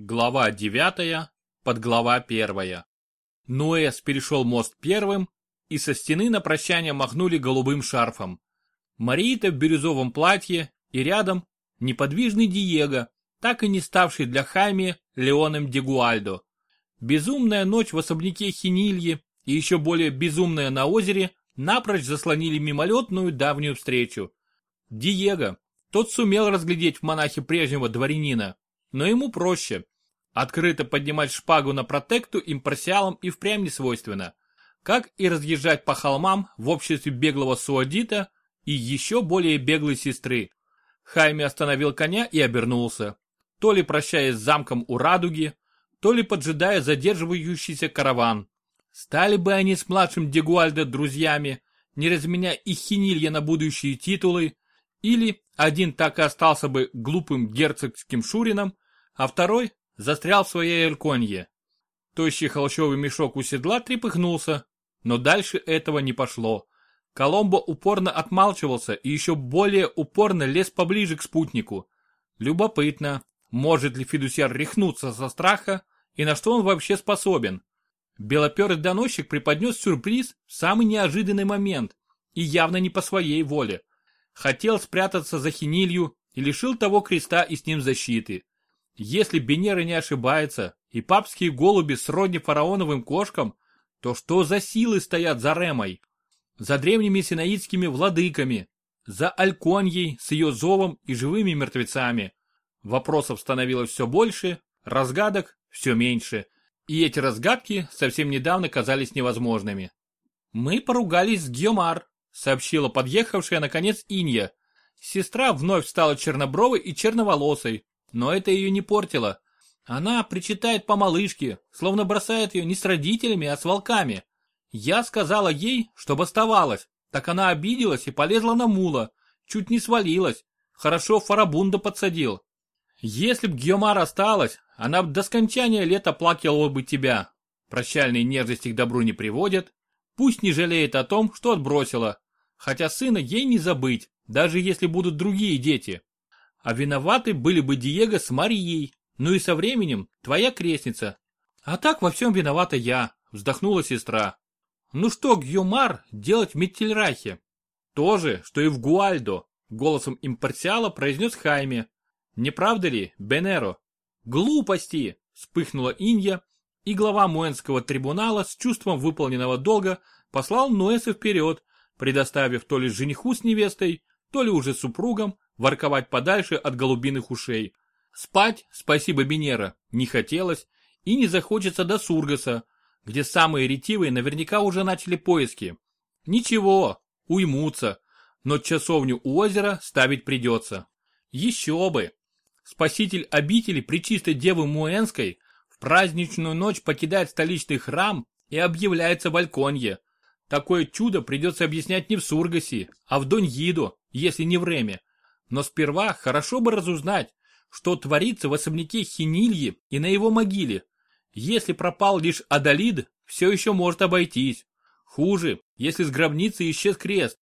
Глава 9, подглава 1. Ноэс перешел мост первым, и со стены на прощание махнули голубым шарфом. Марита в бирюзовом платье и рядом неподвижный Диего, так и не ставший для Хайми Леоном Дегуальдо. Безумная ночь в особняке Хинильи и еще более безумная на озере напрочь заслонили мимолетную давнюю встречу. Диего, тот сумел разглядеть в монахе прежнего дворянина, но ему проще. Открыто поднимать шпагу на протекту импарсиалам и впрямь не свойственно. Как и разъезжать по холмам в обществе беглого суадита и еще более беглой сестры. Хайме остановил коня и обернулся. То ли прощаясь с замком у радуги, то ли поджидая задерживающийся караван. Стали бы они с младшим Дегуальдо друзьями, не разменяя их хинилья на будущие титулы, или один так и остался бы глупым герцогским шурином, а второй застрял в своей эльконье. Тощий холщовый мешок у седла трепыхнулся, но дальше этого не пошло. Коломбо упорно отмалчивался и еще более упорно лез поближе к спутнику. Любопытно, может ли Федусяр рехнуться со страха и на что он вообще способен. Белоперый доносчик преподнес сюрприз в самый неожиданный момент и явно не по своей воле. Хотел спрятаться за хинилью и лишил того креста и с ним защиты. Если Бенера не ошибается, и папские голуби сродни фараоновым кошкам, то что за силы стоят за Ремой? За древними синаидскими владыками, за Альконьей с ее зовом и живыми мертвецами. Вопросов становилось все больше, разгадок все меньше, и эти разгадки совсем недавно казались невозможными. «Мы поругались с Гьомар», — сообщила подъехавшая наконец Инья. Сестра вновь стала чернобровой и черноволосой, но это ее не портило. Она причитает по малышке, словно бросает ее не с родителями, а с волками. Я сказала ей, чтобы оставалась, так она обиделась и полезла на мула, чуть не свалилась. Хорошо Фарабунда подсадил. Если б Гьомар осталась, она б до скончания лета плакала бы тебя. Прощальные нежности к добру не приводят. Пусть не жалеет о том, что отбросила. Хотя сына ей не забыть, даже если будут другие дети. А виноваты были бы Диего с Марией, ну и со временем твоя крестница. А так во всем виновата я, вздохнула сестра. Ну что, Гьомар, делать в Миттельрахе? То же, что и в Гуальдо, голосом импарсиала произнес Хайме. Не правда ли, Бенеро? Глупости! Вспыхнула Инья, и глава Муэнского трибунала с чувством выполненного долга послал Ноэса вперед, предоставив то ли жениху с невестой, то ли уже супругам ворковать подальше от голубиных ушей. Спать, спасибо Бенера, не хотелось и не захочется до Сургаса, где самые ретивые наверняка уже начали поиски. Ничего, уймутся, но часовню у озера ставить придется. Еще бы! Спаситель обители Пречистой Девы Муэнской в праздничную ночь покидает столичный храм и объявляется в Альконье. Такое чудо придется объяснять не в Сургасе, а в Доньидо, если не в Реме. Но сперва хорошо бы разузнать, что творится в особняке Хинильи и на его могиле. Если пропал лишь Адалид, все еще может обойтись. Хуже, если с гробницы исчез крест.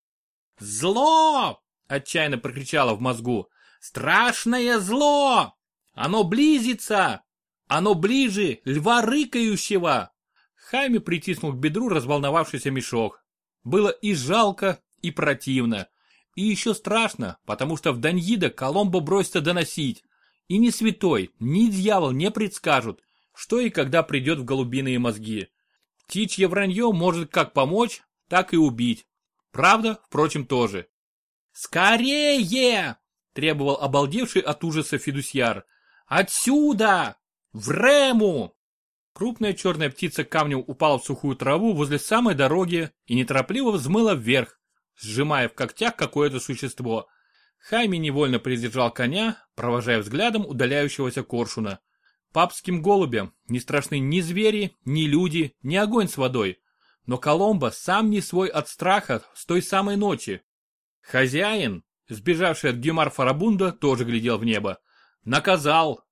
«Зло!» – отчаянно прокричала в мозгу. «Страшное зло! Оно близится! Оно ближе льва рыкающего!» Хайми притиснул к бедру разволновавшийся мешок. Было и жалко, и противно. И еще страшно, потому что в Даньида Коломбо бросится доносить. И ни святой, ни дьявол не предскажут, что и когда придет в голубиные мозги. Птичье вранье может как помочь, так и убить. Правда, впрочем, тоже. «Скорее!» – требовал обалдевший от ужаса Федусьяр. «Отсюда! В Рему!» Крупная черная птица камнем упала в сухую траву возле самой дороги и неторопливо взмыла вверх, сжимая в когтях какое-то существо. Хайми невольно придержал коня, провожая взглядом удаляющегося коршуна. Папским голубям не страшны ни звери, ни люди, ни огонь с водой. Но Коломбо сам не свой от страха с той самой ночи. Хозяин, сбежавший от Гюмар Фарабунда, тоже глядел в небо. Наказал.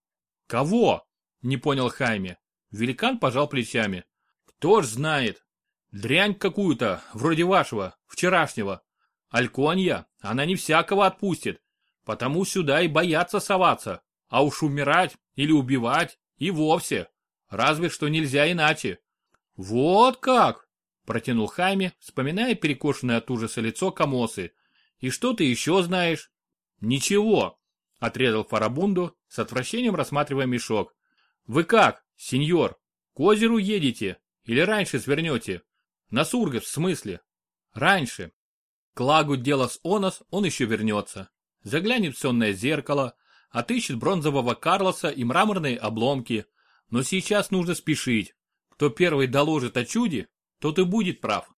Кого? Не понял Хайме. Великан пожал плечами. Кто ж знает. Дрянь какую-то, вроде вашего, вчерашнего. Альконья, она не всякого отпустит, потому сюда и боятся соваться, а уж умирать или убивать И вовсе. Разве что нельзя иначе. Вот как! Протянул Хайме, вспоминая перекошенное от ужаса лицо Камосы. И что ты еще знаешь? Ничего, отрезал Фарабунду, с отвращением рассматривая мешок. Вы как, сеньор, к озеру едете или раньше свернете? На Сургов в смысле? Раньше. К лагу с Онос он еще вернется. Заглянет в сонное зеркало, отыщет бронзового Карлоса и мраморные обломки. Но сейчас нужно спешить. Кто первый доложит о чуде, тот и будет прав.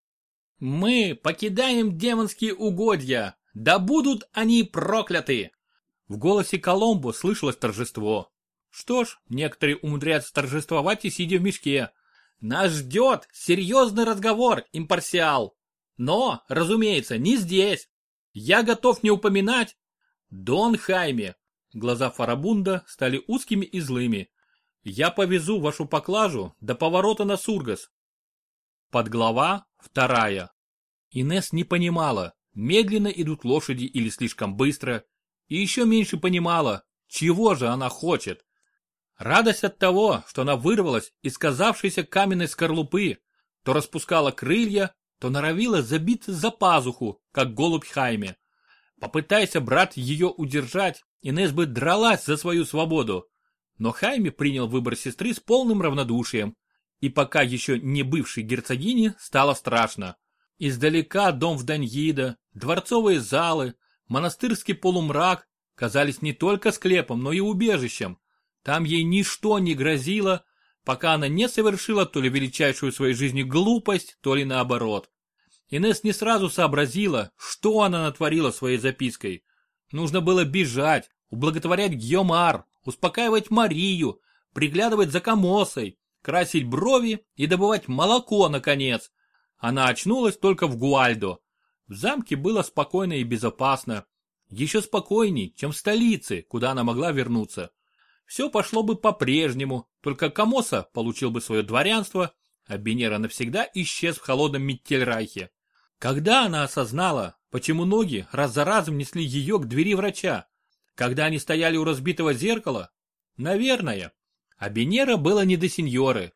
Мы покидаем демонские угодья, да будут они прокляты! В голосе Коломбо слышалось торжество. Что ж, некоторые умудряются торжествовать и сидя в мешке. Нас ждет серьезный разговор, импарсиал. Но, разумеется, не здесь. Я готов не упоминать. Дон Хайме. Глаза Фарабунда стали узкими и злыми. Я повезу вашу поклажу до поворота на Сургас. Подглава вторая. Инес не понимала, медленно идут лошади или слишком быстро, и еще меньше понимала, чего же она хочет. Радость от того, что она вырвалась из казавшейся каменной скорлупы, то распускала крылья, то норовила забиться за пазуху, как голубь Хайме. Попытайся брат ее удержать, Инес бы дралась за свою свободу. Но Хайме принял выбор сестры с полным равнодушием, и пока еще не бывшей герцогине стало страшно. Издалека дом в Даньида, дворцовые залы, монастырский полумрак казались не только склепом, но и убежищем. Там ей ничто не грозило, пока она не совершила то ли величайшую в своей жизни глупость, то ли наоборот. Инесс не сразу сообразила, что она натворила своей запиской. Нужно было бежать, ублаготворять Гьомар, успокаивать Марию, приглядывать за Камосой, красить брови и добывать молоко, наконец. Она очнулась только в Гуальдо. В замке было спокойно и безопасно. Еще спокойней, чем в столице, куда она могла вернуться. Все пошло бы по-прежнему, только Камоса получил бы свое дворянство, а Бенера навсегда исчез в холодном Миттельрайхе. Когда она осознала, почему ноги раз за разом несли ее к двери врача? Когда они стояли у разбитого зеркала? Наверное. А Бенера было не до сеньоры.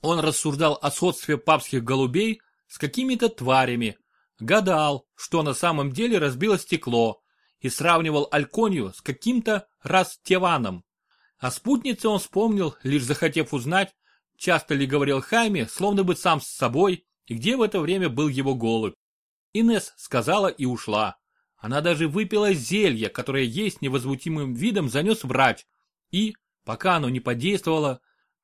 Он рассуждал о сходстве папских голубей с какими-то тварями, гадал, что на самом деле разбило стекло, и сравнивал Альконию с каким-то Растеваном. О спутнице он вспомнил, лишь захотев узнать, часто ли говорил Хайме, словно бы сам с собой, и где в это время был его голубь. Инес сказала и ушла. Она даже выпила зелье, которое ей с невозмутимым видом занес врач. И, пока оно не подействовало,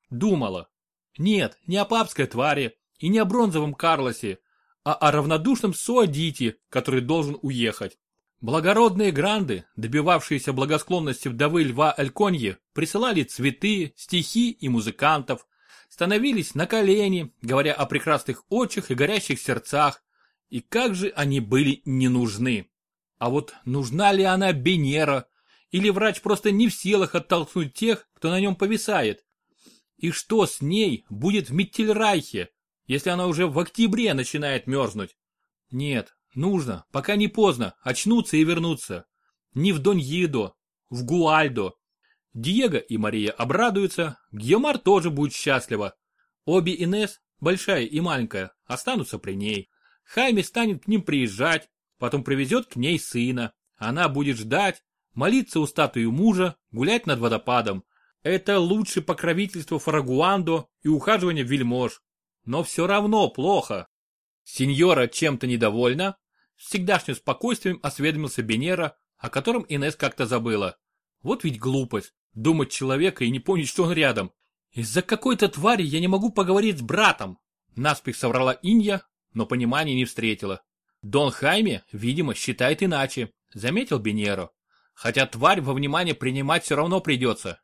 думала. Нет, не о папской твари и не о бронзовом Карлосе, а о равнодушном Суадите, который должен уехать. Благородные гранды, добивавшиеся благосклонности вдовы Льва Эльконье, присылали цветы, стихи и музыкантов, становились на колени, говоря о прекрасных очах и горящих сердцах, и как же они были не нужны. А вот нужна ли она Бенера, или врач просто не в силах оттолкнуть тех, кто на нем повисает? И что с ней будет в Миттельрайхе, если она уже в октябре начинает мерзнуть? Нет, нужно, пока не поздно, очнуться и вернуться. Не в Доньидо, в Гуальдо. Диего и Мария обрадуются, Гьомар тоже будет счастлива. Обе Инес, большая и маленькая, останутся при ней. Хайми станет к ним приезжать, потом привезет к ней сына. Она будет ждать, молиться у статуи мужа, гулять над водопадом. Это лучше покровительство Фарагуандо и ухаживание вельмож. Но все равно плохо. Сеньора чем-то недовольна? Всегдашним спокойствием осведомился Бенера, о котором Инес как-то забыла. Вот ведь глупость, думать человека и не помнить, что он рядом. Из-за какой-то твари я не могу поговорить с братом. Наспех соврала Инья, но понимания не встретила. Дон Хайме, видимо, считает иначе, заметил Бенеро. Хотя тварь во внимание принимать все равно придется.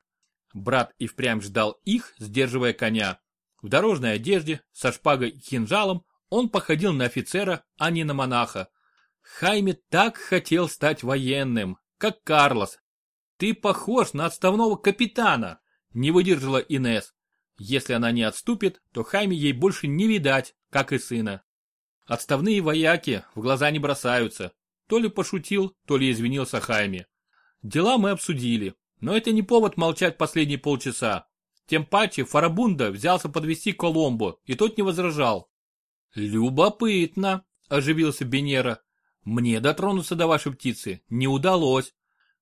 Брат и впрямь ждал их, сдерживая коня. В дорожной одежде, со шпагой и кинжалом, он походил на офицера, а не на монаха. Хайме так хотел стать военным, как Карлос. Ты похож на отставного капитана, не выдержала Инес. Если она не отступит, то Хайме ей больше не видать, как и сына. Отставные вояки в глаза не бросаются. То ли пошутил, то ли извинился Хайме. Дела мы обсудили, но это не повод молчать последние полчаса. Тем паче Фарабунда взялся подвести Коломбо, и тот не возражал. Любопытно, оживился Бенера. Мне дотронуться до вашей птицы не удалось.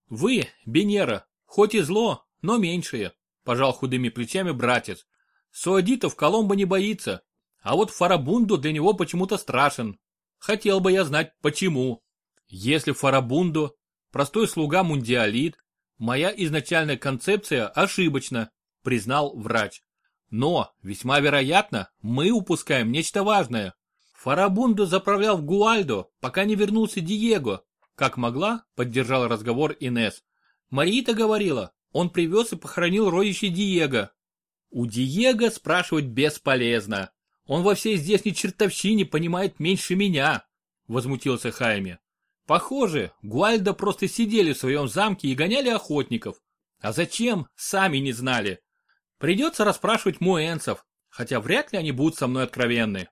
Вы, Бенера, хоть и зло, но меньшее, пожал худыми плечами братец. Суадитов Коломбо не боится, а вот Фарабунду для него почему-то страшен. Хотел бы я знать, почему. Если Фарабунду простой слуга мундиалит, моя изначальная концепция ошибочна, признал врач. Но, весьма вероятно, мы упускаем нечто важное. Фарабунду заправлял в Гуальдо, пока не вернулся Диего. Как могла, поддержал разговор Инес. Марита говорила, он привез и похоронил родище Диего. У Диего спрашивать бесполезно. Он во всей здешней чертовщине понимает меньше меня, возмутился Хайме. Похоже, Гуальдо просто сидели в своем замке и гоняли охотников. А зачем, сами не знали. Придется расспрашивать муэнцев, хотя вряд ли они будут со мной откровенны.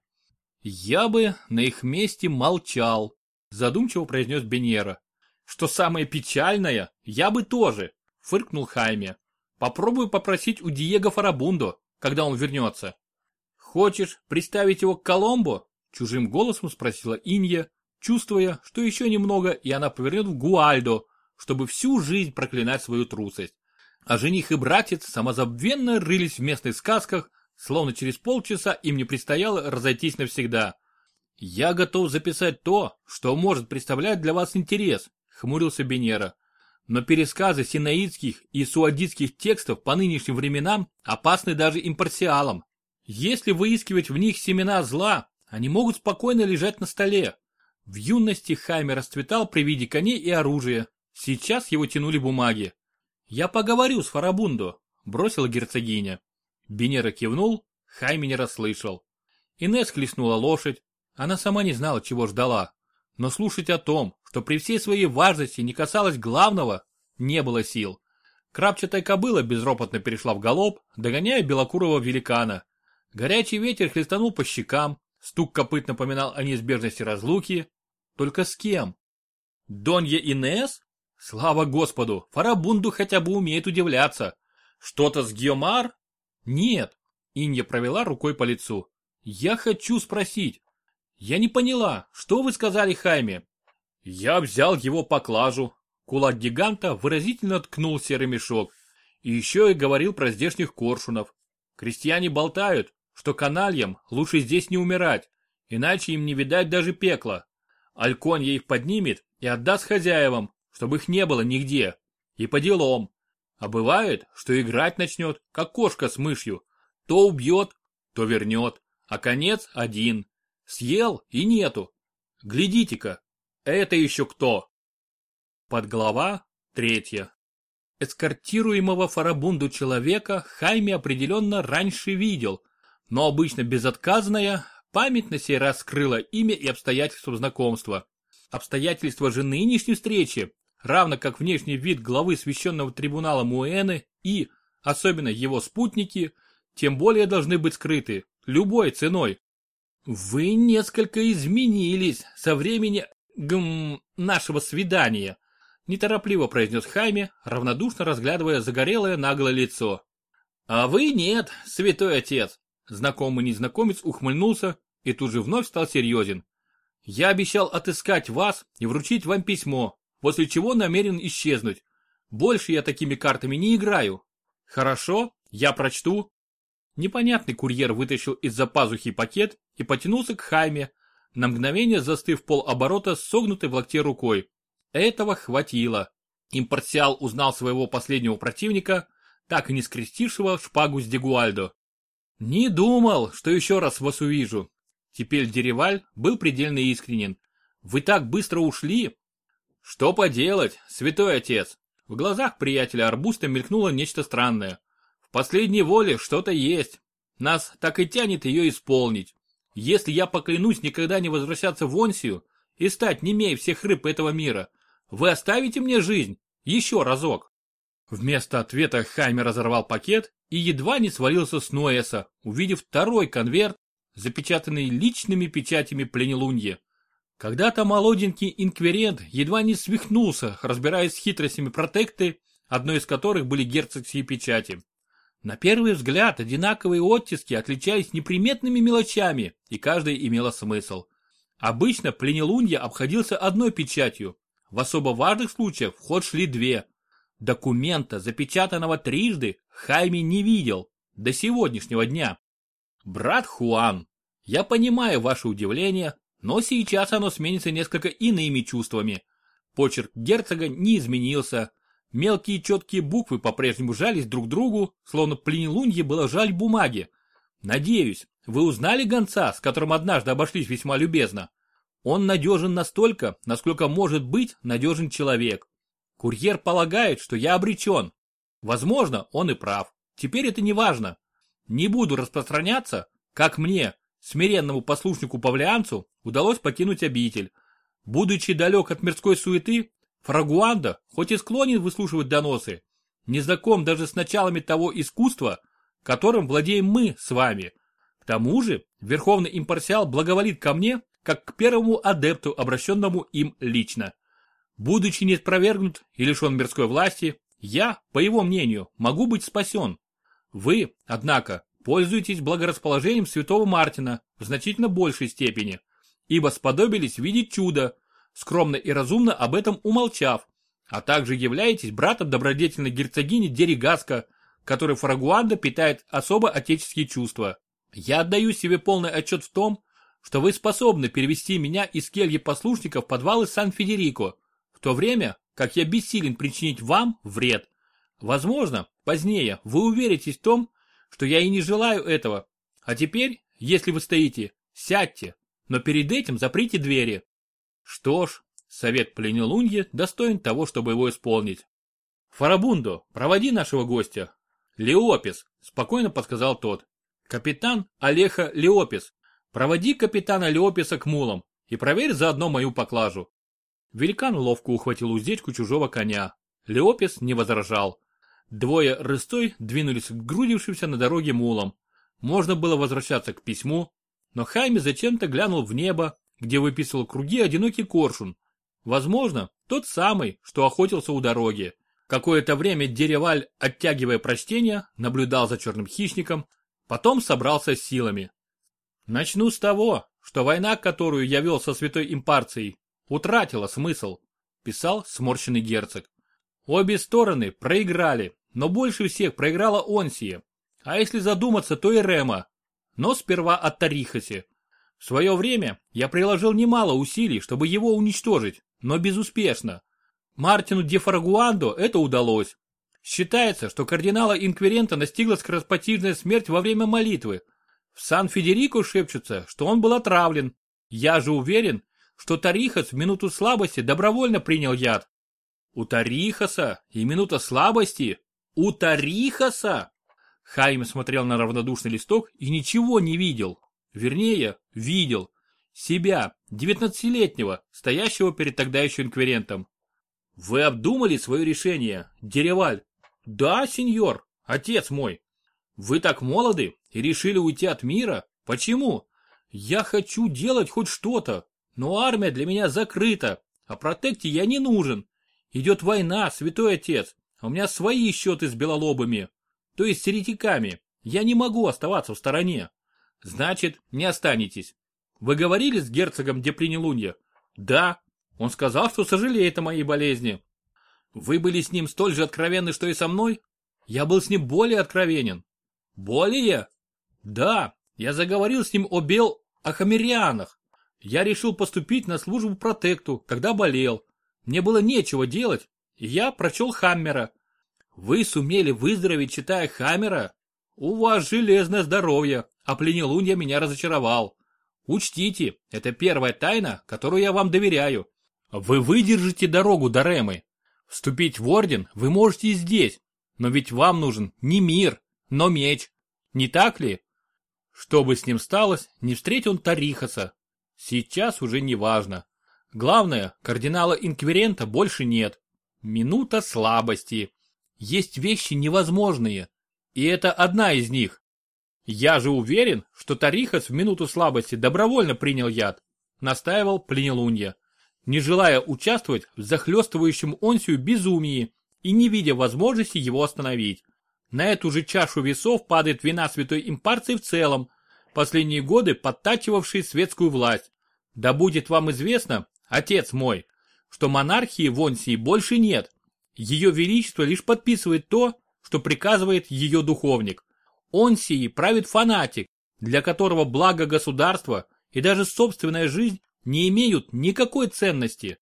Я бы на их месте молчал, задумчиво произнес Беньера. Что самое печальное, я бы тоже, фыркнул Хайме. Попробую попросить у Диего Фарабундо, когда он вернется. Хочешь приставить его к Коломбо? Чужим голосом спросила Инья, чувствуя, что еще немного, и она повернет в Гуальдо, чтобы всю жизнь проклинать свою трусость. А жених и братец самозабвенно рылись в местных сказках, словно через полчаса им не предстояло разойтись навсегда. «Я готов записать то, что может представлять для вас интерес», — хмурился Бенера. «Но пересказы синаидских и суадитских текстов по нынешним временам опасны даже импарсиалам. Если выискивать в них семена зла, они могут спокойно лежать на столе. В юности Хайме расцветал при виде коней и оружия. Сейчас его тянули бумаги. «Я поговорю с Фарабундо», — бросила герцогиня. Бенера кивнул, Хайми не расслышал. Инесс хлестнула лошадь. Она сама не знала, чего ждала. Но слушать о том, что при всей своей важности не касалось главного, не было сил. Крапчатая кобыла безропотно перешла в галоп, догоняя белокурого великана. Горячий ветер хлестанул по щекам, стук копыт напоминал о неизбежности разлуки. Только с кем? Донья Инесс? Слава Господу, Фарабунду хотя бы умеет удивляться. Что-то с Геомар? Нет. Инья провела рукой по лицу. Я хочу спросить. Я не поняла, что вы сказали Хайме? Я взял его поклажу. Кулак гиганта выразительно ткнул серый мешок. И еще и говорил про здешних коршунов. Крестьяне болтают, что канальям лучше здесь не умирать, иначе им не видать даже пекла. Альконья их поднимет и отдаст хозяевам, чтобы их не было нигде. И по делам. А бывает, что играть начнет, как кошка с мышью. То убьет, то вернет, а конец один. Съел и нету. Глядите-ка, это еще кто? Подглава третья. Эскортируемого фарабунду человека Хайме определенно раньше видел, но обычно безотказная, память на сей раз скрыла имя и обстоятельства знакомства. Обстоятельства же нынешней встречи равно как внешний вид главы священного трибунала Муэны и, особенно его спутники, тем более должны быть скрыты, любой ценой. Вы несколько изменились со времени гм, нашего свидания, неторопливо произнес Хайме, равнодушно разглядывая загорелое наглое лицо. А вы нет, святой отец. Знакомый незнакомец ухмыльнулся и тут же вновь стал серьезен. Я обещал отыскать вас и вручить вам письмо, после чего намерен исчезнуть. Больше я такими картами не играю. Хорошо, я прочту. Непонятный курьер вытащил из-за пазухи пакет и потянулся к Хайме, на мгновение застыв полоборота с согнутой в локте рукой. Этого хватило. Импарсиал узнал своего последнего противника, так и не скрестившего шпагу с Дегуальдо. «Не думал, что еще раз вас увижу». Теперь Дереваль был предельно искренен. «Вы так быстро ушли, что поделать, святой отец? В глазах приятеля Арбуста мелькнуло нечто странное. В последней воле что-то есть. Нас так и тянет ее исполнить. Если я поклянусь никогда не возвращаться в Онсию и стать немей всех рыб этого мира, вы оставите мне жизнь? Еще разок. Вместо ответа Хайме разорвал пакет и едва не свалился с Ноэса, увидев второй конверт, запечатанный личными печатями пленелуньи. Когда-то молоденький инквирент едва не свихнулся, разбираясь с хитростями протекты, одной из которых были герцогские печати. На первый взгляд одинаковые оттиски отличались неприметными мелочами, и каждая имела смысл. Обычно пленелунья обходился одной печатью. В особо важных случаях в ход шли две. Документа, запечатанного трижды, Хайми не видел. До сегодняшнего дня. Брат Хуан, я понимаю ваше удивление, но сейчас оно сменится несколько иными чувствами. Почерк герцога не изменился. Мелкие четкие буквы по-прежнему жались друг к другу, словно пленелунье было жаль бумаги. Надеюсь, вы узнали гонца, с которым однажды обошлись весьма любезно? Он надежен настолько, насколько может быть надежен человек. Курьер полагает, что я обречен. Возможно, он и прав. Теперь это не важно. Не буду распространяться, как мне, смиренному послушнику Павлианцу, удалось покинуть обитель. Будучи далек от мирской суеты, Фрагуанда, хоть и склонен выслушивать доносы, не знаком даже с началами того искусства, которым владеем мы с вами. К тому же, Верховный Импарсиал благоволит ко мне, как к первому адепту, обращенному им лично. Будучи не спровергнут и лишен мирской власти, я, по его мнению, могу быть спасен. Вы, однако, пользуетесь благорасположением святого Мартина в значительно большей степени, ибо сподобились видеть чудо, скромно и разумно об этом умолчав, а также являетесь братом добродетельной герцогини Деригаска, которой Фрагуанда питает особо отеческие чувства. Я отдаю себе полный отчет в том, что вы способны перевести меня из кельи послушников в подвалы Сан-Федерико, в то время, как я бессилен причинить вам вред. Возможно, позднее вы уверитесь в том, что я и не желаю этого. А теперь, если вы стоите, сядьте, но перед этим заприте двери. Что ж, совет Пленелуньи достоин того, чтобы его исполнить. Фарабундо, проводи нашего гостя. Леопис, спокойно подсказал тот. Капитан Олеха Леопис, проводи капитана Леописа к мулам и проверь заодно мою поклажу. Великан ловко ухватил уздечку чужого коня. Леопис не возражал. Двое рыстой двинулись к грудившимся на дороге мулам. Можно было возвращаться к письму, но Хайме зачем-то глянул в небо, где выписывал круги одинокий коршун. Возможно, тот самый, что охотился у дороги. Какое-то время Дереваль, оттягивая прочтение, наблюдал за черным хищником, потом собрался с силами. Начну с того, что война, которую я вел со святой импарцией, утратила смысл, писал сморщенный герцог. Обе стороны проиграли, но больше всех проиграла Онсия. А если задуматься, то и Рема. Но сперва от Тарихаси. В свое время я приложил немало усилий, чтобы его уничтожить, но безуспешно. Мартину де Фарагуандо это удалось. Считается, что кардинала Инквирента настигла скоропостижная смерть во время молитвы. В Сан-Федерико шепчутся, что он был отравлен. Я же уверен, что Тарихас в минуту слабости добровольно принял яд. У Тарихаса и минута слабости? У Тарихаса? Хайм смотрел на равнодушный листок и ничего не видел. Вернее, видел. Себя, девятнадцатилетнего, стоящего перед тогда еще инквирентом. Вы обдумали свое решение, Дереваль? Да, сеньор, отец мой. Вы так молоды и решили уйти от мира? Почему? Я хочу делать хоть что-то, но армия для меня закрыта, а протекте я не нужен. Идет война, святой отец, у меня свои счеты с белолобами, то есть с еретиками. Я не могу оставаться в стороне. Значит, не останетесь. Вы говорили с герцогом Депринелунья? Да. Он сказал, что сожалеет о моей болезни. Вы были с ним столь же откровенны, что и со мной? Я был с ним более откровенен. Более? Да, я заговорил с ним о бел Ахамерианах. Я решил поступить на службу протекту, когда болел. Мне было нечего делать, я прочел Хаммера. Вы сумели выздороветь, читая Хаммера? У вас железное здоровье, а пленелунья меня разочаровал. Учтите, это первая тайна, которую я вам доверяю. Вы выдержите дорогу до Ремы. Вступить в орден вы можете и здесь, но ведь вам нужен не мир, но меч. Не так ли? Что бы с ним сталось, не встретил он Тарихаса. Сейчас уже не важно. Главное, кардинала Инквирента больше нет. Минута слабости. Есть вещи невозможные. И это одна из них. Я же уверен, что Тарихас в минуту слабости добровольно принял яд, настаивал Пленелунья, не желая участвовать в захлестывающем Онсию безумии и не видя возможности его остановить. На эту же чашу весов падает вина святой импарции в целом, последние годы подтачивавшей светскую власть. Да будет вам известно, отец мой, что монархии в Онсии больше нет. Ее величество лишь подписывает то, что приказывает ее духовник. Онсии правит фанатик, для которого благо государства и даже собственная жизнь не имеют никакой ценности.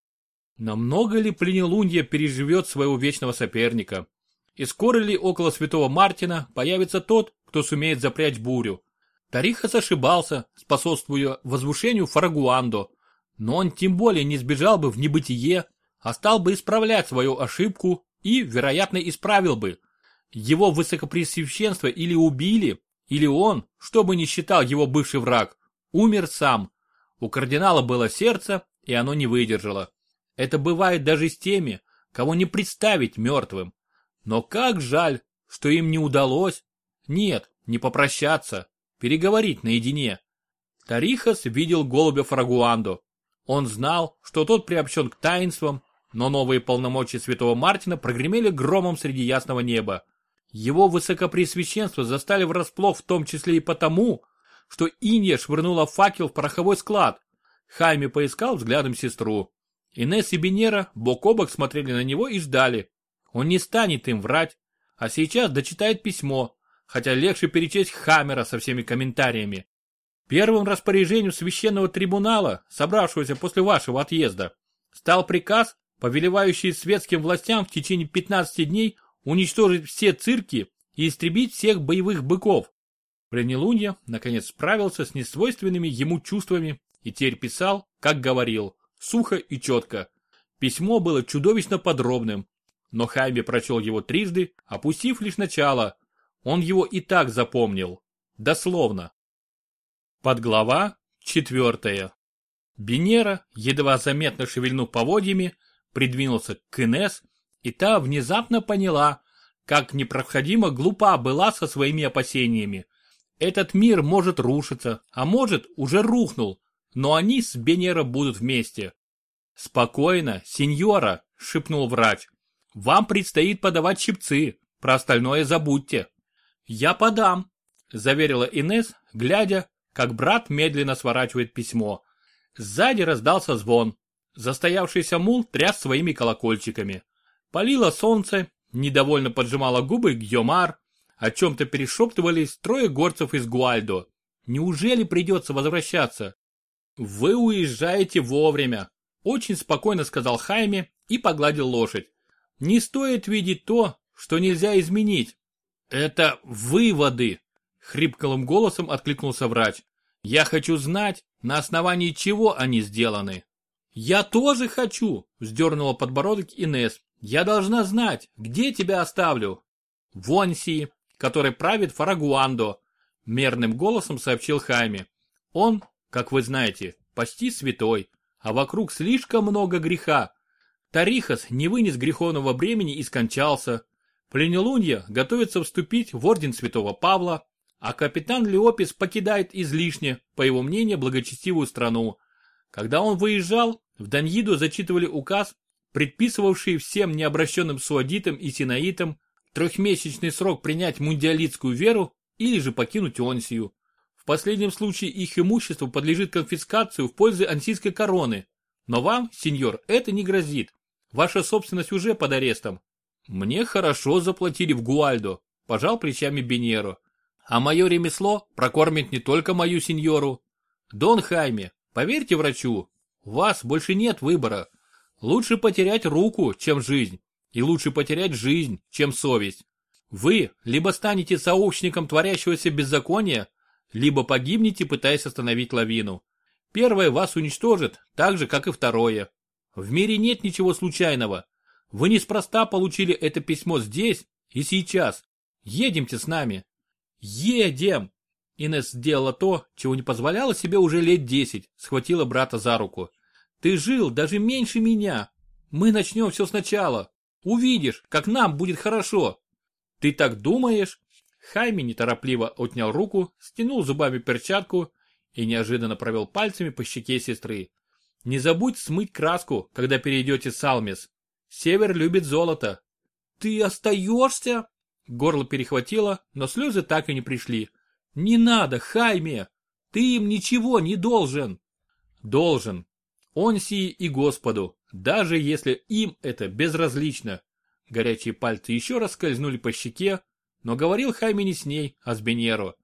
Но много ли Пленелунья переживет своего вечного соперника? И скоро ли около святого Мартина появится тот, кто сумеет запрячь бурю? Тарихас ошибался, способствуя возвышению Фарагуандо, но он тем более не сбежал бы в небытие, а стал бы исправлять свою ошибку и, вероятно, исправил бы. Его высокопресвященство или убили, или он, что бы ни считал его бывший враг, умер сам. У кардинала было сердце, и оно не выдержало. Это бывает даже с теми, кого не представить мертвым. Но как жаль, что им не удалось, нет, не попрощаться, переговорить наедине. Тарихас видел голубя Фрагуандо. Он знал, что тот приобщен к таинствам, но новые полномочия святого Мартина прогремели громом среди ясного неба. Его высокопресвященство застали врасплох в том числе и потому, что Инья швырнула факел в пороховой склад. Хайми поискал взглядом сестру. Инесс и Бенера бок о бок смотрели на него и ждали. Он не станет им врать, а сейчас дочитает письмо, хотя легче перечесть Хаммера со всеми комментариями. Первым распоряжением священного трибунала, собравшегося после вашего отъезда, стал приказ, повелевающий светским властям в течение 15 дней уничтожить все цирки и истребить всех боевых быков. Пленелунья, наконец, справился с несвойственными ему чувствами и теперь писал, как говорил, сухо и четко. Письмо было чудовищно подробным, но Хайби прочел его трижды, опустив лишь начало. Он его и так запомнил. Дословно. Подглава четвертая. Бенера, едва заметно шевельнув поводьями, придвинулся к Инес, и та внезапно поняла, как непроходимо глупа была со своими опасениями. Этот мир может рушиться, а может уже рухнул, но они с Бенера будут вместе. «Спокойно, сеньора», — шепнул врач. «Вам предстоит подавать щипцы, про остальное забудьте». «Я подам», — заверила Инес, глядя, как брат медленно сворачивает письмо. Сзади раздался звон. Застоявшийся мул тряс своими колокольчиками. Палило солнце, недовольно поджимала губы Гьомар, о чем-то перешептывались трое горцев из Гуальдо. Неужели придется возвращаться? Вы уезжаете вовремя, очень спокойно сказал Хайме и погладил лошадь. Не стоит видеть то, что нельзя изменить. Это выводы, хрипкалым голосом откликнулся врач. Я хочу знать, на основании чего они сделаны. Я тоже хочу, вздернула подбородок Инес. Я должна знать, где тебя оставлю. В Онсии, который правит Фарагуандо, мерным голосом сообщил Хайме. Он, как вы знаете, почти святой, а вокруг слишком много греха. Тарихас не вынес греховного бремени и скончался. Пленелунья готовится вступить в орден святого Павла, а капитан Леопис покидает излишне, по его мнению, благочестивую страну. Когда он выезжал, в Даньиду зачитывали указ, предписывавший всем необращенным суадитам и синаитам трехмесячный срок принять мундиалитскую веру или же покинуть Онсию. В последнем случае их имущество подлежит конфискации в пользу ансийской короны. Но вам, сеньор, это не грозит. Ваша собственность уже под арестом. Мне хорошо заплатили в Гуальдо, пожал плечами Бенеро. А мое ремесло прокормит не только мою сеньору. Дон Хайме, поверьте врачу, у вас больше нет выбора. Лучше потерять руку, чем жизнь. И лучше потерять жизнь, чем совесть. Вы либо станете сообщником творящегося беззакония, либо погибнете, пытаясь остановить лавину. Первое вас уничтожит, так же, как и второе. В мире нет ничего случайного. Вы неспроста получили это письмо здесь и сейчас. Едемте с нами. Едем! Инесс сделала то, чего не позволяла себе уже лет десять, схватила брата за руку. Ты жил даже меньше меня. Мы начнем все сначала. Увидишь, как нам будет хорошо. Ты так думаешь? Хайми неторопливо отнял руку, стянул зубами перчатку и неожиданно провел пальцами по щеке сестры. Не забудь смыть краску, когда перейдете Салмис. Север любит золото. Ты остаешься? Горло перехватило, но слезы так и не пришли. «Не надо, Хайме! Ты им ничего не должен!» «Должен. Онсии и Господу, даже если им это безразлично». Горячие пальцы еще раз скользнули по щеке, но говорил Хайме не с ней, а с Бенеро.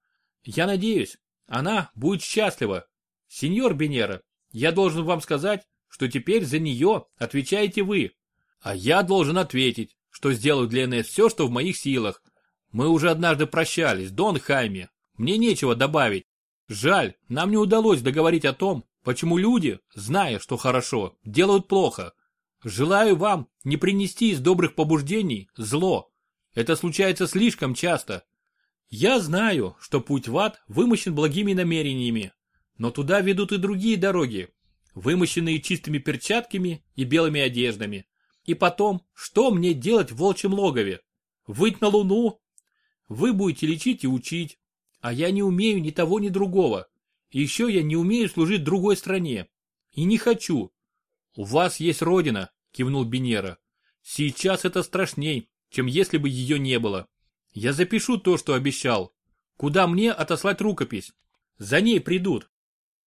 «Я надеюсь, она будет счастлива. Сеньор Бенера, я должен вам сказать, что теперь за нее отвечаете вы. А я должен ответить, что сделаю для НС все, что в моих силах. Мы уже однажды прощались, Дон Хайме. Мне нечего добавить. Жаль, нам не удалось договорить о том, почему люди, зная, что хорошо, делают плохо. Желаю вам не принести из добрых побуждений зло. Это случается слишком часто. Я знаю, что путь в ад вымощен благими намерениями, но туда ведут и другие дороги, вымощенные чистыми перчатками и белыми одеждами. И потом, что мне делать в волчьем логове? Выть на луну? Вы будете лечить и учить, а я не умею ни того, ни другого. Еще я не умею служить другой стране. И не хочу. У вас есть родина, кивнул Бенера. Сейчас это страшней, чем если бы ее не было. Я запишу то, что обещал. Куда мне отослать рукопись? За ней придут.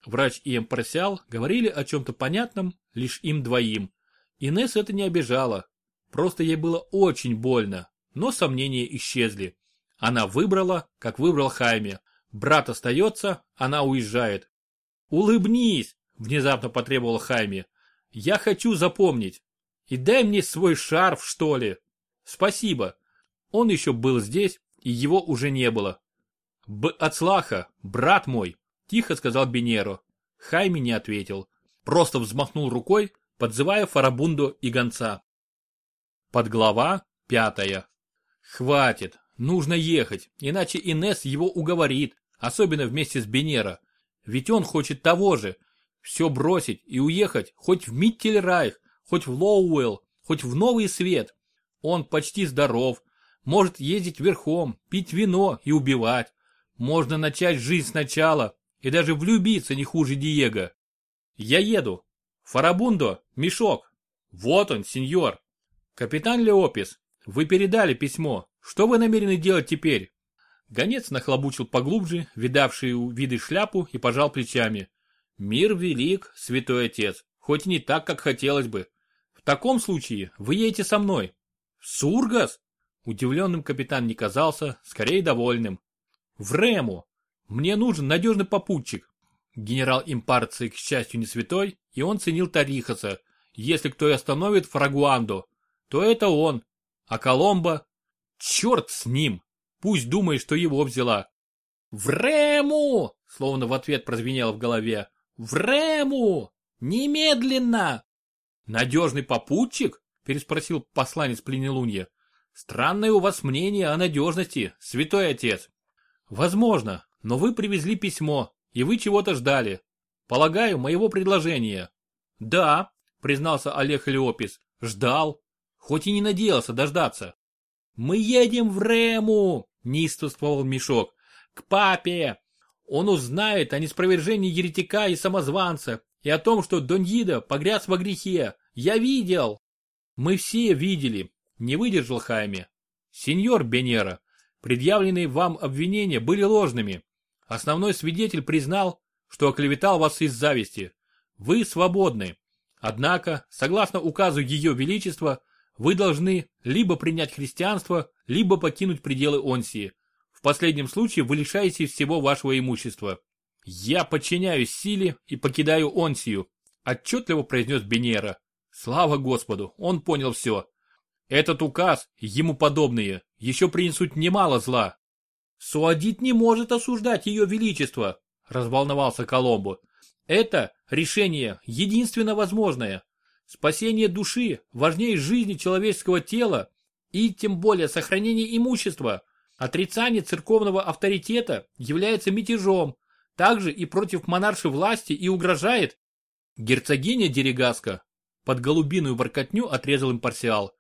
Врач и импарсиал говорили о чем-то понятном лишь им двоим. Инесс это не обижало. Просто ей было очень больно, но сомнения исчезли. Она выбрала, как выбрал Хайме. Брат остается, она уезжает. «Улыбнись!» – внезапно потребовал Хайме. «Я хочу запомнить. И дай мне свой шарф, что ли. Спасибо». Он еще был здесь, и его уже не было. «Б отслаха, брат мой!» – тихо сказал Бенеро. Хайме не ответил. Просто взмахнул рукой, подзывая Фарабунду и гонца. Подглава пятая. Хватит, нужно ехать, иначе Инес его уговорит, особенно вместе с Бенера. Ведь он хочет того же, все бросить и уехать хоть в Миттельрайх, хоть в Лоуэлл, хоть в Новый Свет. Он почти здоров, может ездить верхом, пить вино и убивать. Можно начать жизнь сначала и даже влюбиться не хуже Диего. Я еду, Фарабундо, мешок. Вот он, сеньор. Капитан Леопис, вы передали письмо. Что вы намерены делать теперь? Гонец нахлобучил поглубже, видавший виды шляпу и пожал плечами. Мир велик, святой отец, хоть и не так, как хотелось бы. В таком случае вы едете со мной. Сургас? Удивленным капитан не казался, скорее довольным. В Рему. Мне нужен надежный попутчик. Генерал Импарций, к счастью, не святой, и он ценил Тарихаса. Если кто и остановит Фрагуанду, то это он. А Коломбо? Черт с ним! Пусть думает, что его взяла. «Врему!» — словно в ответ прозвенело в голове. «Врему! Немедленно!» «Надежный попутчик?» — переспросил посланец Пленелунья. «Странное у вас мнение о надежности, святой отец». «Возможно, но вы привезли письмо, и вы чего-то ждали. Полагаю, моего предложения. Да, признался Олег Леопис, ждал, хоть и не надеялся дождаться. Мы едем в Рему, неистовствовал Мешок, к папе. Он узнает о неспровержении еретика и самозванца и о том, что Доньида погряз во грехе. Я видел. Мы все видели, не выдержал Хайме. Сеньор Бенера, предъявленные вам обвинения были ложными. Основной свидетель признал, что оклеветал вас из зависти. Вы свободны. Однако, согласно указу Ее Величества, вы должны либо принять христианство, либо покинуть пределы Онсии. В последнем случае вы лишаетесь всего вашего имущества. Я подчиняюсь силе и покидаю Онсию, отчетливо произнес Бенера. Слава Господу, он понял все. Этот указ, ему подобные, еще принесут немало зла. Суадит не может осуждать ее величество, разволновался Коломбо. Это решение единственно возможное. Спасение души важнее жизни человеческого тела и тем более сохранение имущества. Отрицание церковного авторитета является мятежом, также и против монаршей власти и угрожает. Герцогиня Дерегаска под голубиную воркотню отрезал импарсиал.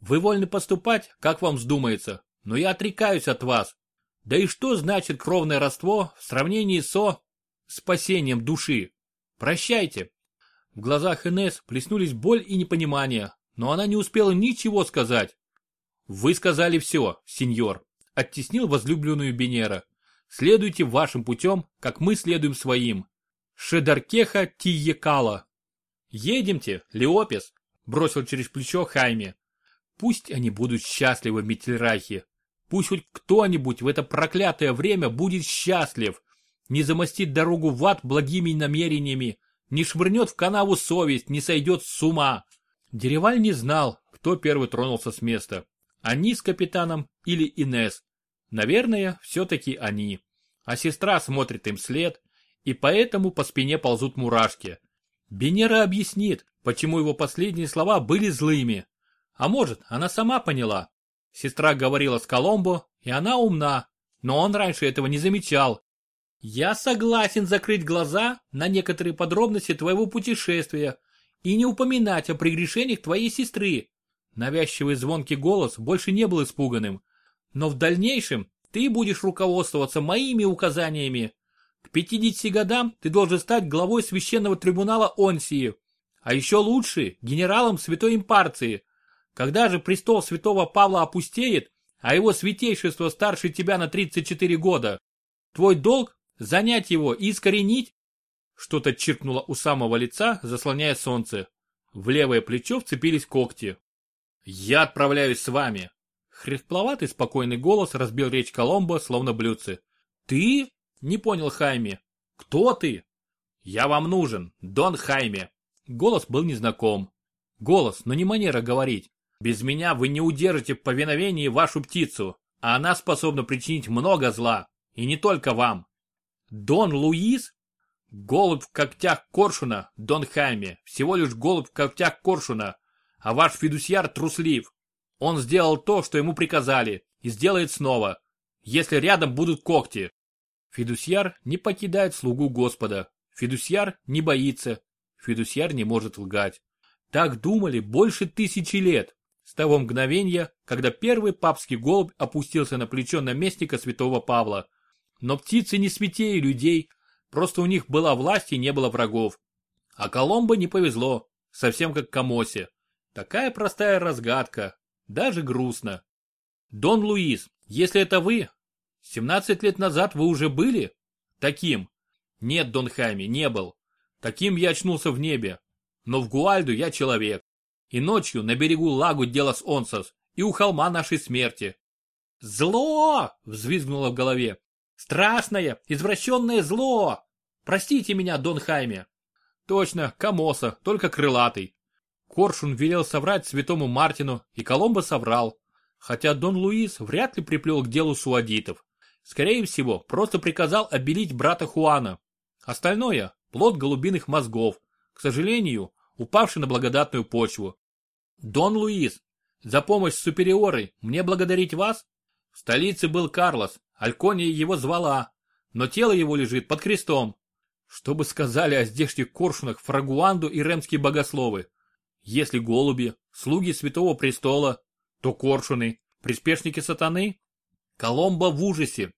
Вы вольны поступать, как вам вздумается, но я отрекаюсь от вас. Да и что значит кровное родство в сравнении со спасением души? Прощайте. В глазах Инес плеснулись боль и непонимание, но она не успела ничего сказать. Вы сказали все, сеньор. оттеснил возлюбленную Бенера. Следуйте вашим путем, как мы следуем своим. Шедаркеха Тиекала. Едемте, Леопес, бросил через плечо Хайме. Пусть они будут счастливы в Миттельрайхе. Пусть хоть кто-нибудь в это проклятое время будет счастлив. Не замостит дорогу в ад благими намерениями, не швырнет в канаву совесть, не сойдет с ума. Дереваль не знал, кто первый тронулся с места. Они с капитаном или Инес. Наверное, все-таки они. А сестра смотрит им след, и поэтому по спине ползут мурашки. Бенера объяснит, почему его последние слова были злыми. А может, она сама поняла. Сестра говорила с Коломбо, и она умна, но он раньше этого не замечал. «Я согласен закрыть глаза на некоторые подробности твоего путешествия и не упоминать о прегрешениях твоей сестры». Навязчивый звонкий голос больше не был испуганным. «Но в дальнейшем ты будешь руководствоваться моими указаниями. К 50 годам ты должен стать главой священного трибунала Онсии, а еще лучше генералом Святой Импарции. Когда же престол святого Павла опустеет, а его святейшество старше тебя на 34 года, твой долг – занять его и искоренить? Что-то чиркнуло у самого лица, заслоняя солнце. В левое плечо вцепились когти. «Я отправляюсь с вами!» Хрипловатый спокойный голос разбил речь Коломбо, словно блюдце. «Ты?» – не понял Хайме. «Кто ты?» «Я вам нужен, Дон Хайме!» Голос был незнаком. Голос, но не манера говорить. Без меня вы не удержите в повиновении вашу птицу, а она способна причинить много зла, и не только вам. Дон Луис? Голубь в когтях коршуна, Дон Хайме, всего лишь голубь в когтях коршуна, а ваш фидусьяр труслив. Он сделал то, что ему приказали, и сделает снова, если рядом будут когти. Фидусьяр не покидает слугу Господа. Фидусьяр не боится. Фидусьяр не может лгать. Так думали больше тысячи лет с того мгновения, когда первый папский голубь опустился на плечо наместника святого Павла. Но птицы не святее людей, просто у них была власть и не было врагов. А Коломбо не повезло, совсем как Камосе. Такая простая разгадка, даже грустно. Дон Луис, если это вы, 17 лет назад вы уже были? Таким. Нет, Дон Хайми, не был. Таким я очнулся в небе. Но в Гуальду я человек. И ночью на берегу лагу Делас Онсос и у холма нашей смерти. «Зло!» — взвизгнуло в голове. «Страшное, извращенное зло! Простите меня, Дон Хайме!» Точно, Камоса, только крылатый. Коршун велел соврать святому Мартину, и Коломбо соврал. Хотя Дон Луис вряд ли приплел к делу суадитов. Скорее всего, просто приказал обелить брата Хуана. Остальное – плод голубиных мозгов. К сожалению, упавший на благодатную почву. Дон Луис, за помощь с супериорой мне благодарить вас? В столице был Карлос, Алькония его звала, но тело его лежит под крестом. Что бы сказали о здешних коршунах Фрагуанду и ремские богословы? Если голуби, слуги святого престола, то коршуны, приспешники сатаны? Коломбо в ужасе.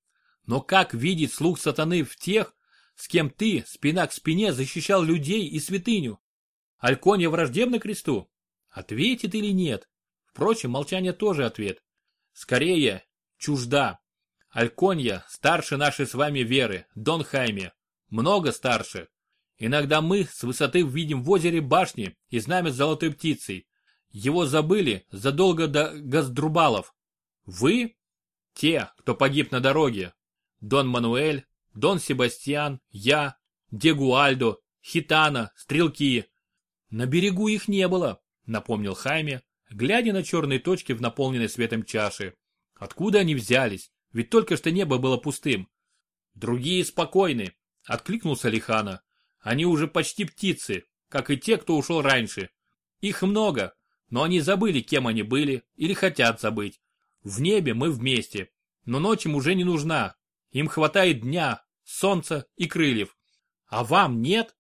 Но как видеть слуг сатаны в тех, с кем ты спина к спине защищал людей и святыню? Алькония враждебна кресту? Ответит или нет? Впрочем, молчание тоже ответ. Скорее, чужда. Альконья старше нашей с вами веры, Дон Хайме. Много старше. Иногда мы с высоты видим в озере башни и знамя с золотой птицей. Его забыли задолго до Газдрубалов. Вы? Те, кто погиб на дороге. Дон Мануэль, Дон Себастьян, я, Дегуальдо, Хитана, Стрелки, на берегу их не было, напомнил Хайме, глядя на черные точки в наполненной светом чаши. Откуда они взялись? Ведь только что небо было пустым. Другие спокойны, откликнулся Лихана. Они уже почти птицы, как и те, кто ушел раньше. Их много, но они забыли, кем они были или хотят забыть. В небе мы вместе, но ночь им уже не нужна. Им хватает дня, солнца и крыльев. А вам нет?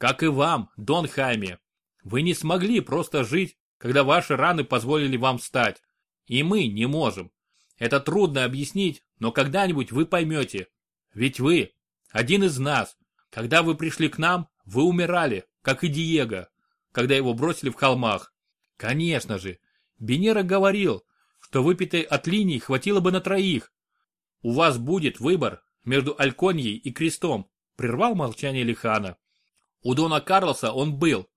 Как и вам, Дон Хайме. Вы не смогли просто жить, когда ваши раны позволили вам встать. И мы не можем. Это трудно объяснить, но когда-нибудь вы поймете. Ведь вы один из нас. Когда вы пришли к нам, вы умирали, как и Диего, когда его бросили в холмах. Конечно же, Бенера говорил, что выпитой от линии хватило бы на троих. У вас будет выбор между Альконьей и Крестом, прервал молчание Лихана. У Дона Карлоса он был.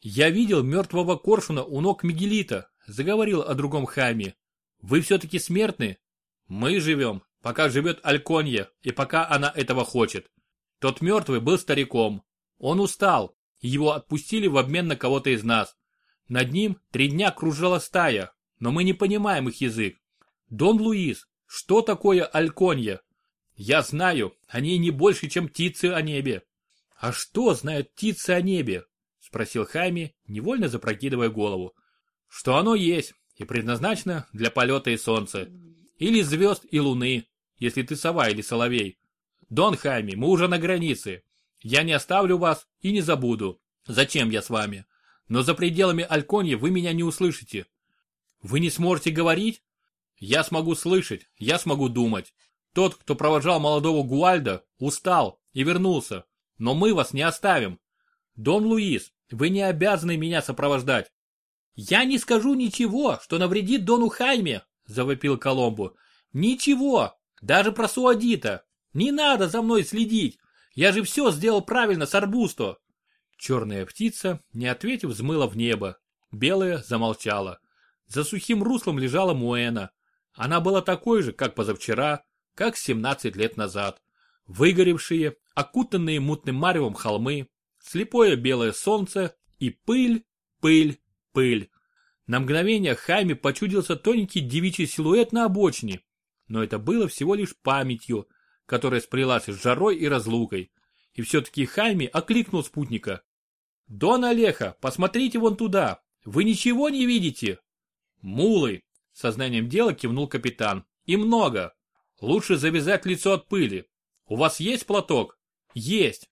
Я видел мертвого коршуна у ног Мигелита, заговорил о другом Хайме. Вы все-таки смертны? Мы живем, пока живет Альконья и пока она этого хочет. Тот мертвый был стариком. Он устал, его отпустили в обмен на кого-то из нас. Над ним три дня кружила стая, но мы не понимаем их язык. Дон Луис, что такое Альконья? Я знаю, они не больше, чем птицы о небе. А что знают птицы о небе? Спросил Хайми, невольно запрокидывая голову. Что оно есть и предназначено для полета и солнца. Или звезд и луны, если ты сова или соловей. Дон Хайми, мы уже на границе. Я не оставлю вас и не забуду. Зачем я с вами? Но за пределами Альконьи вы меня не услышите. Вы не сможете говорить? Я смогу слышать, я смогу думать. Тот, кто провожал молодого Гуальда, устал и вернулся. Но мы вас не оставим. Дон Луис, вы не обязаны меня сопровождать. Я не скажу ничего, что навредит Дону Хайме, завопил Коломбу. Ничего, даже про Суадита. Не надо за мной следить. Я же все сделал правильно с Арбусто. Черная птица, не ответив, взмыла в небо. Белая замолчала. За сухим руслом лежала Муэна. Она была такой же, как позавчера, как 17 лет назад. Выгоревшие, окутанные мутным маревом холмы, слепое белое солнце и пыль, пыль, пыль. На мгновение Хайме почудился тоненький девичий силуэт на обочине, но это было всего лишь памятью, которая сплелась с жарой и разлукой. И все-таки Хайме окликнул спутника. «Дон Олеха, посмотрите вон туда! Вы ничего не видите?» «Мулы!» — сознанием дела кивнул капитан. «И много! Лучше завязать лицо от пыли. У вас есть платок?» «Есть!»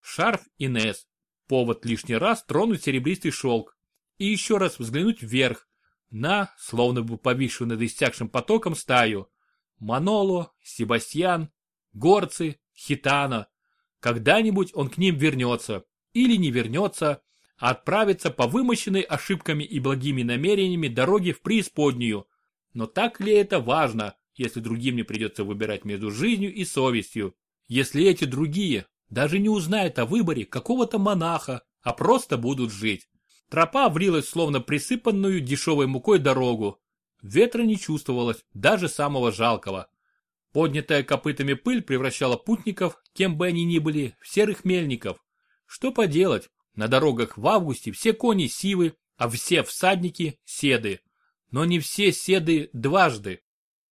Шарф Инес. Повод лишний раз тронуть серебристый шелк. И еще раз взглянуть вверх. На, словно бы повисшую над истякшим потоком стаю. Маноло, Себастьян, горцы, хитана. Когда-нибудь он к ним вернется. Или не вернется, а отправится по вымощенной ошибками и благими намерениями дороге в преисподнюю. Но так ли это важно, если другим не придется выбирать между жизнью и совестью? Если эти другие даже не узнают о выборе какого-то монаха, а просто будут жить. Тропа врилась словно присыпанную дешевой мукой дорогу. Ветра не чувствовалось, даже самого жалкого. Поднятая копытами пыль превращала путников, кем бы они ни были, в серых мельников. Что поделать, на дорогах в августе все кони сивы, а все всадники седы. Но не все седы дважды.